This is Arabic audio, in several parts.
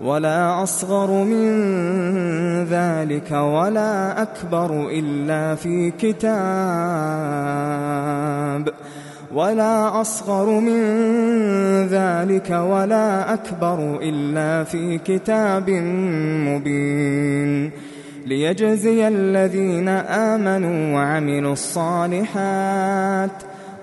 ولا أصغر من ذلك ولا أكبر إلا في كتاب. ولا أصغر من ذلك ولا أكبر إلا في كتاب مبين. ليجزي الذين آمنوا وعملوا الصالحات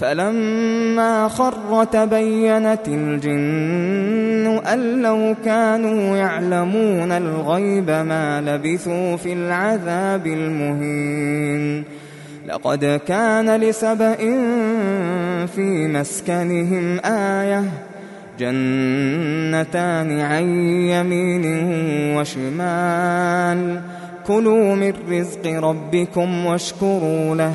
فلما خر تبينت الجن أن لو كانوا يعلمون الغيب ما لبثوا في العذاب المهين لقد كان لسبإ في مسكنهم آية جنتان عن يمين وشمال كلوا من رزق ربكم واشكروا له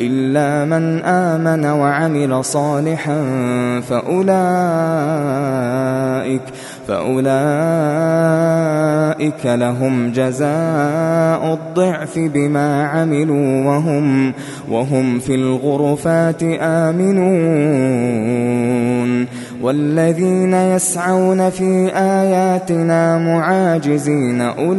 إلا من آمن وعمل صالحا فأولئك فأولئك لهم جزاء الضعف بما عملوا وهم وهم في الغرفات آمنون. والذين يسعون في آياتنا معاجزين أولئك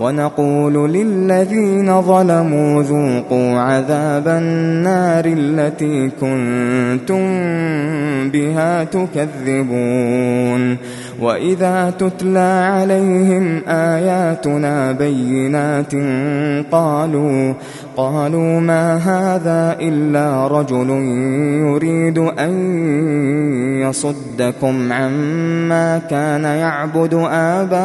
ونقول للذين ظلموا ذوقوا عذاب النار التي كنتم بها تكذبون. وإذا تتلى عليهم آياتنا بينات قالوا قالوا ما هذا إلا رجل يريد أن يصدكم عما كان يعبد آباؤكم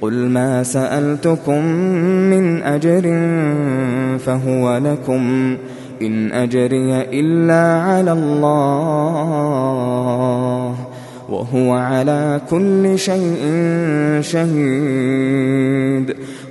قل ما سألتكم من أجر فهو لكم إن أجري إلا على الله وهو على كل شيء شهيد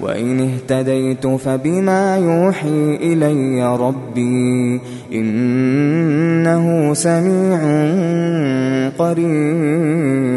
وإن اهتديت فبما يوحي إلي ربي إنه سميع قريب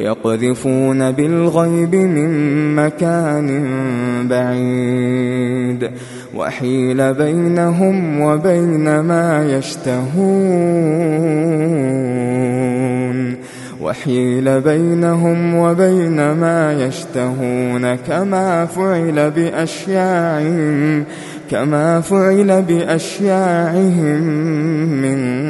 ويقذفون بالغيب من مكان بعيد. وحيل بينهم وبين ما يشتهون. وحيل بينهم وبين ما يشتهون. كما فعل بأشياعهم كما فعل بأشياعهم من